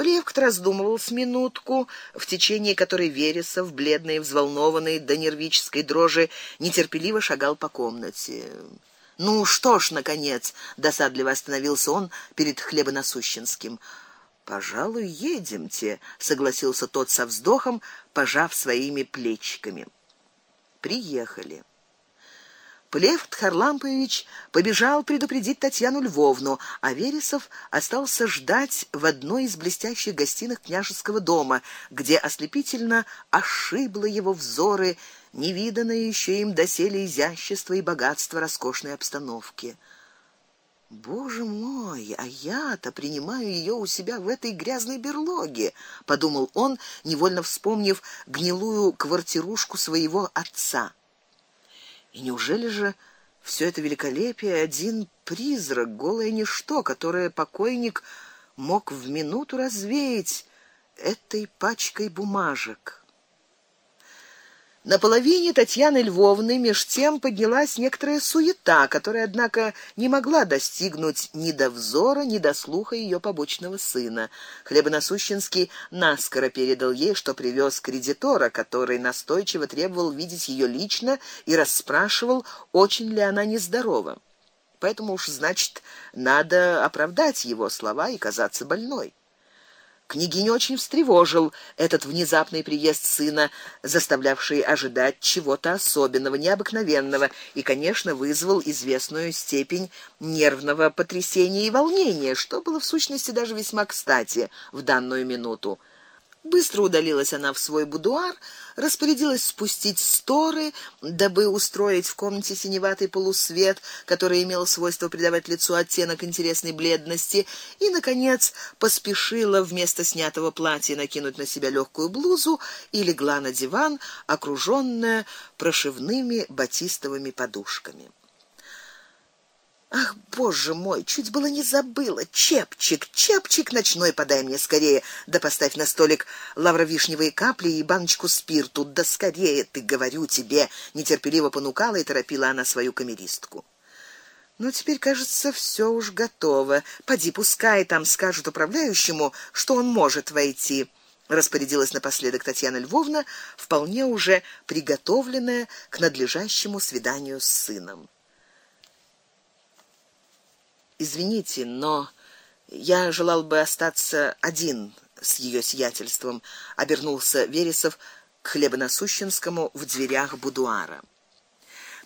Полевкт раздумывал с минутку, в течение которой Вересов, бледный и взволнованный до нервической дрожи, нетерпеливо шагал по комнате. Ну что ж, наконец, досадливо остановился он перед хлебоносущенским. Пожалуй, едемте, согласился тот со вздохом, пожав своими плечиками. Приехали. Плевт Харлампович побежал предупредить Татьяну Львовну, а Вересов остался ждать в одной из блестящих гостиных княжеского дома, где ослепительно ошибло его взоры невиданное еще им доселе изящество и богатство роскошной обстановки. Боже мой, а я-то принимаю ее у себя в этой грязной берлоге, подумал он, невольно вспомнив гнилую квартирушку своего отца. И неужели же все это великолепие один призрак, голое ничто, которое покойник мог в минуту развеять этой пачкой бумажек? На половине Татьяны Львовны меж тем поднялась некоторая суета, которая однако не могла достигнуть ни до взора, ни до слуха ее побочного сына. Хлебоносущенский наскоро передал ей, что привез кредитора, который настойчиво требовал видеть ее лично и расспрашивал, очень ли она нездорова. Поэтому уж, значит, надо оправдать его слова и казаться больной. Княгиню очень встревожил этот внезапный приезд сына, заставлявший ожидать чего-то особенного, необыкновенного, и, конечно, вызвал известную степень нервного потрясения и волнения, что было в сущности даже весьма кстати в данную минуту. Быстро удалилась она в свой будуар, распорядилась спустить сторы, дабы устроить в комнате синеватый полусвет, который имел свойство придавать лицу оттенок интересной бледности, и наконец поспешила вместо снятого платья накинуть на себя легкую блузу и легла на диван, окружённая прошивными батистовыми подушками. Ах, боже мой, чуть было не забыла. Чепчик, чепчик ночной подай мне скорее, да поставь на столик лавровишневые капли и баночку спирту, да скорее, ты говорю тебе, нетерпеливо понукала и торопила она свою камеристку. Ну теперь, кажется, все уж готово. Поди, пускай там скажут управляющему, что он может войти. Распорядилась напоследок Татьяна Львовна, вполне уже приготовленная к надлежащему свиданию с сыном. Извините, но я желал бы остаться один с ее сиятельством, обернулся Вересов к хлебоносущенскому в дверях будуара.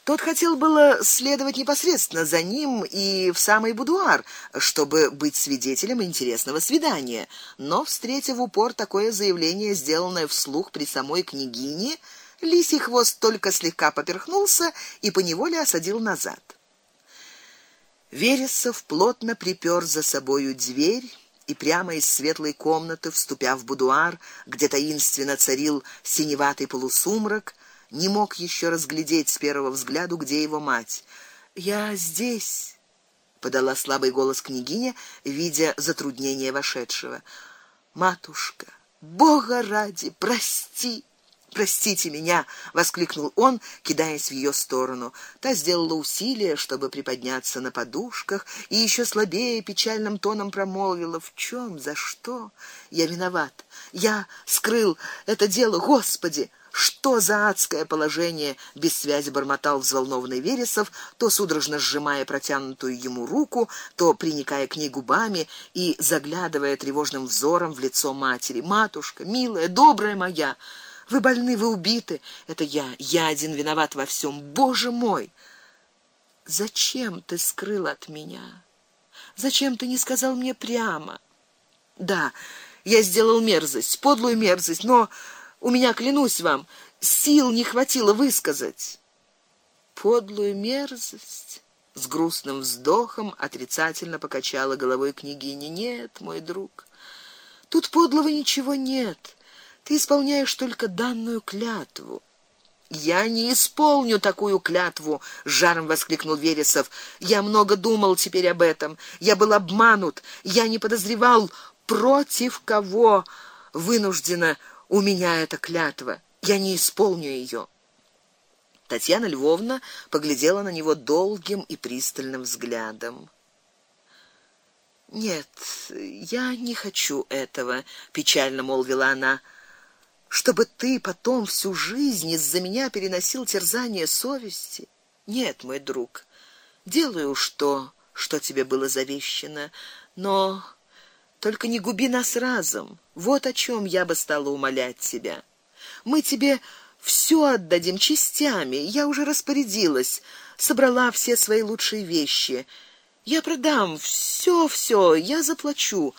Тот хотел было следовать непосредственно за ним и в самый будуар, чтобы быть свидетелем интересного свидания, но встретив упор такое заявление, сделанное вслух при самой княгине, лисий хвост только слегка поперхнулся и поневоле осадил назад. Вересов плотно припер за собою дверь и прямо из светлой комнаты, вступя в будуар, где таинственно царил синеватый полусумрак, не мог еще разглядеть с первого взгляду, где его мать. "Я здесь", подала слабый голос княгиня, видя затруднение вошедшего. "Матушка, Бога ради, прости!" Простите меня, воскликнул он, кидаясь в ее сторону. Та сделала усилие, чтобы приподняться на подушках, и еще слабее печальным тоном промолвила: "В чем, за что? Я виноват. Я скрыл это дело, Господи!" Что за адское положение? Без связи бормотал взволнованный Вересов, то судорожно сжимая протянутую ему руку, то приникая к ней губами и заглядывая тревожным взором в лицо матери. Матушка, милая, добрая моя, вы больны, вы убиты. Это я, я один виноват во всем. Боже мой! Зачем ты скрыл от меня? Зачем ты не сказал мне прямо? Да, я сделал мерзость, подлую мерзость, но у меня, клянусь вам, сил не хватило высказать. Подлую мерзость? С грустным вздохом отрицательно покачала головой княгиня. Нет, мой друг. Тут подлого ничего нет. Ты исполняешь только данную клятву. Я не исполню такую клятву, жаром воскликнул Вересов. Я много думал теперь об этом. Я был обманут. Я не подозревал, против кого вынуждена у меня эта клятва. Я не исполню ее. Татьяна Львовна поглядела на него долгим и пристальным взглядом. Нет, я не хочу этого, печально молвила она. Чтобы ты потом всю жизнь из-за меня переносил терзание совести? Нет, мой друг. Делаю что, что тебе было завещено, но только не губи нас разом. Вот о чем я бы стала умолять тебя. Мы тебе все отдадим частями. Я уже распорядилась, собрала все свои лучшие вещи. Я продам все, все, я заплачу.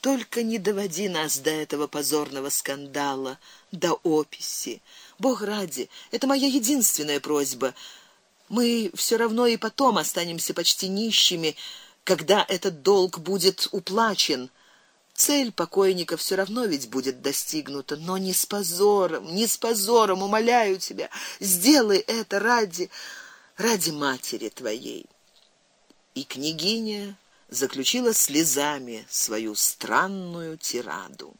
Только не доводи нас до этого позорного скандала, до описи. Бог ради, это моя единственная просьба. Мы все равно и потом останемся почти нищими, когда этот долг будет уплачен. Цель покойника все равно ведь будет достигнута, но не с позором, не с позором, умоляю тебя, сделай это ради ради матери твоей. И княгиня заключила слезами свою странную тираду.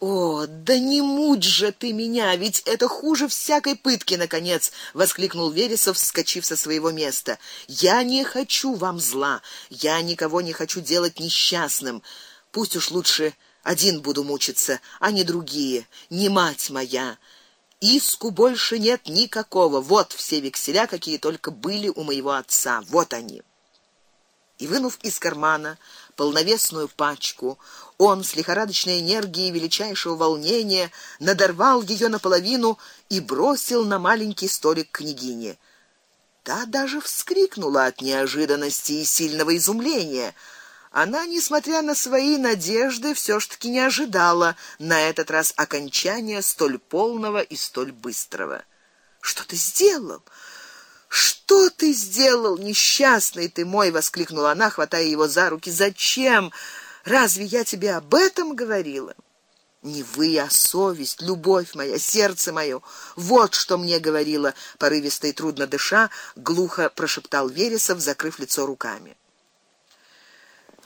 О, да не муть же ты меня, ведь это хуже всякой пытки, наконец, воскликнул Вересов, вскочив со своего места. Я не хочу вам зла, я никого не хочу делать несчастным. Пусть уж лучше один буду мучиться, а не другие, не мать моя. Иску больше нет никакого. Вот все векселя, какие только были у моего отца. Вот они. И вынув из кармана полновесную пачку, он с лихорадочной энергией величайшего волнения надорвал ее наполовину и бросил на маленький столик княгини. Та даже вскрикнула от неожиданности и сильного изумления. Она, несмотря на свои надежды, все ж таки не ожидала на этот раз окончания столь полного и столь быстрого. Что ты сделал? Что ты сделал, несчастный ты мой, воскликнула она, хватая его за руки. Зачем? Разве я тебе об этом говорила? Не вы, а совесть, любовь моя, сердце мое. Вот что мне говорила, порывисто и трудно дыша, глухо прошептал Вересов, закрыв лицо руками.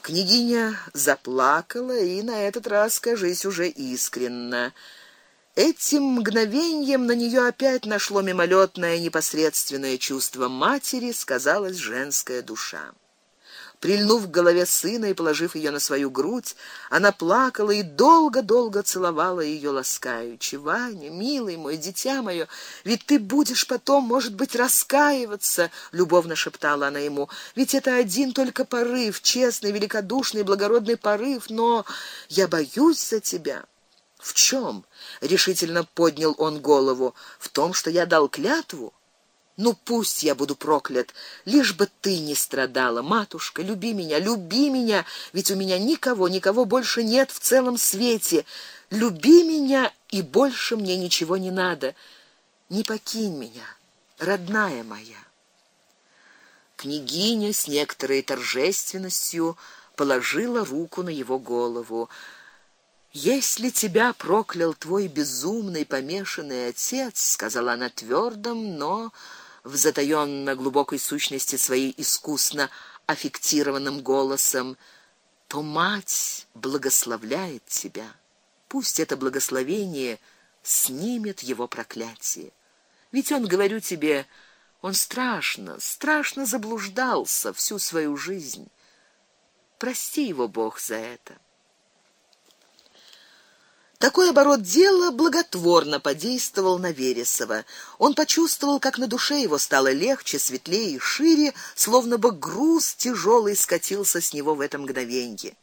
Княгиня заплакала и на этот раз, кажись, уже искренне. Этим мгновением на нее опять нашло мимолетное непосредственное чувство матери, сказалась женская душа. Прильнув к голове сына и положив ее на свою грудь, она плакала и долго-долго целовала ее ласкаючи. Ваня, милый мой, дитя мое, ведь ты будешь потом, может быть, раскаиваться, любовно шептала она ему. Ведь это один только порыв, честный, великодушный, благородный порыв, но я боюсь за тебя. В чем? решительно поднял он голову. В том, что я дал клятву. Ну пусть я буду проклят, лишь бы ты не страдала, матушка, люби меня, люби меня, ведь у меня никого, никого больше нет в целом свете. Люби меня, и больше мне ничего не надо. Не покинь меня, родная моя. Княгиня с некоторой торжественностью положила руку на его голову. Если тебя проклял твой безумный помешанный отец, сказала она твердым, но в затаённо глубокой сущности своей искусно аффектированным голосом, то мать благословляет тебя. Пусть это благословение снимет его проклятие. Ведь он, говорю тебе, он страшно, страшно заблуждался всю свою жизнь. Прости его Бог за это. Такой оборот дела благотворно подействовал на Вересова. Он почувствовал, как на душе его стало легче, светлее и шире, словно бы груз тяжелый скатился с него в это мгновенье.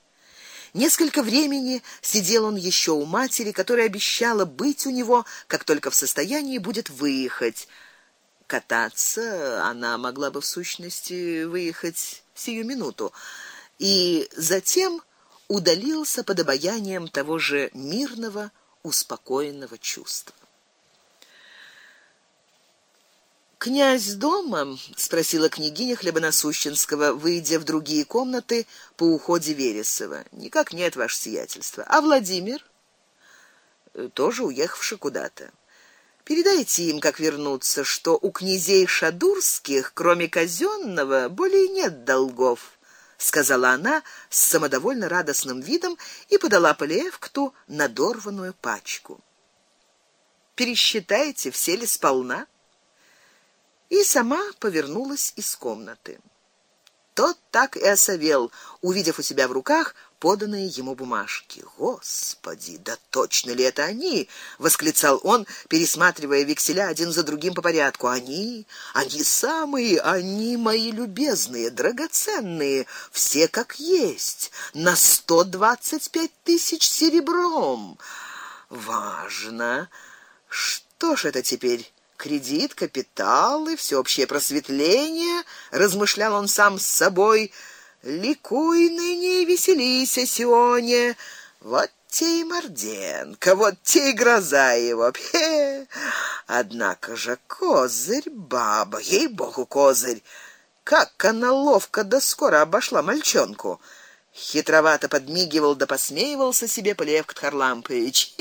Несколько времени сидел он еще у матери, которая обещала быть у него, как только в состоянии будет выехать. Кататься она могла бы в сущности выехать сию минуту. И затем удалился под обаянием того же мирного, успокоенного чувства. Князь дома, спросила княгиня Хлебоносущенского, выйдя в другие комнаты по уходе Вересова. Никак нет, ваше сиятельство. А Владимир тоже уехавший куда-то. Передайте им, как вернуться, что у князей шадурских, кроме казённого, более нет долгов сказала она с самодовольно радостным видом и подала Полиевкту надорванную пачку. Пересчитайте, все ли сполна? И сама повернулась из комнаты. тот так и осовел, увидев у себя в руках поданные ему бумажки. Господи, да точно ли это они? восклицал он, пересматривая векселя один за другим по порядку. Они, они самые, они мои любезные, драгоценные, все как есть, на сто двадцать пять тысяч серебром. Важно. Что ж это теперь? Кредит, капитал и всеобщее просветление, размышлял он сам с собой. Ликуй ныне и веселись, Сионе. Вот те и Морденко, вот те и гроза его. Пе. Однако же козырь баба, ей-богу, козырь. Как она ловко да скоро обошла мальчонку. Хитровато подмигивал да посмеивался себе Полевк Харлампович.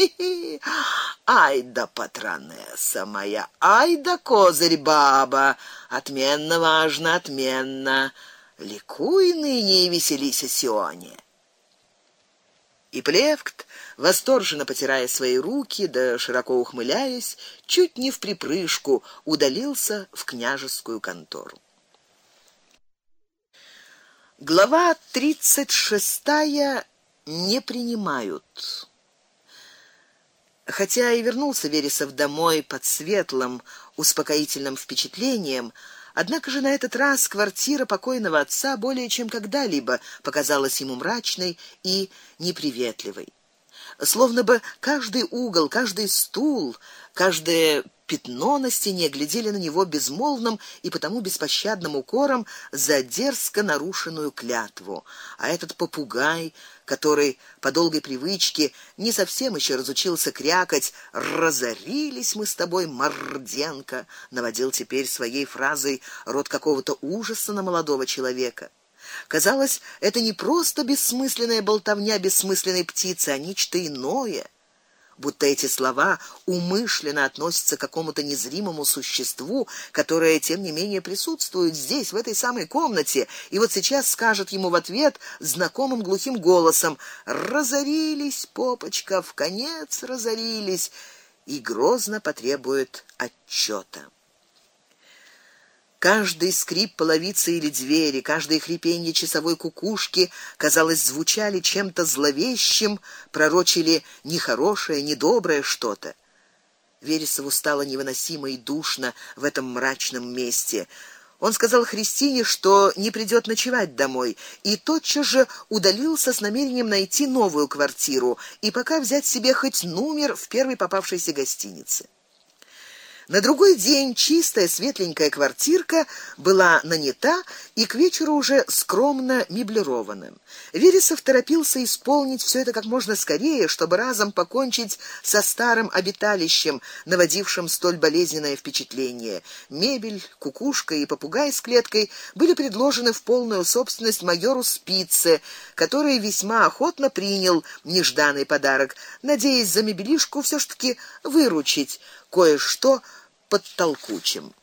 Ай да патронесса моя, ай да козырь баба, отменно важно, отменно ликуй ныне и веселись, Сионе. И Плевкт, восторженно потирая свои руки, да широко ухмыляясь, чуть не в припрыжку удалился в княжескую контору. Глава тридцать шестая не принимают. Хотя и вернулся Вересов домой под светлым, успокоительным впечатлением, Однако же на этот раз квартира покойного отца более чем когда-либо показалась ему мрачной и неприветливой. Словно бы каждый угол, каждый стул, каждое пятно на стене глядели на него безмолвным и потому беспощадным укором за дерзко нарушенную клятву. А этот попугай, который по долгой привычке не совсем еще разучился крякать, разорились мы с тобой, Морденко, наводил теперь своей фразой род какого-то ужаса на молодого человека. Казалось, это не просто бессмысленная болтовня бессмысленной птицы, а нечто иное будто эти слова умышленно относятся к какому-то незримому существу, которое тем не менее присутствует здесь, в этой самой комнате, и вот сейчас скажет ему в ответ знакомым глухим голосом: "Разорились, попочка, в конец разорились", и грозно потребует отчета. Каждый скрип половицы или двери, каждое хрипенье часовой кукушки, казалось, звучали чем-то зловещим, пророчили нехорошее, недоброе что-то. Вересову стало невыносимо и душно в этом мрачном месте. Он сказал Христине, что не придёт ночевать домой, и тотчас же удалился с намерением найти новую квартиру и пока взять себе хоть номер в первой попавшейся гостинице. На другой день чистая светленькая квартирка была нанята и к вечеру уже скромно меблирована. Вересов торопился исполнить все это как можно скорее, чтобы разом покончить со старым обиталищем, наводившим столь болезненное впечатление. Мебель, кукушка и попугай с клеткой были предложены в полную собственность майору Спице, который весьма охотно принял нежданный подарок, надеясь за мебелишку все ж таки выручить кое-что под толкучим.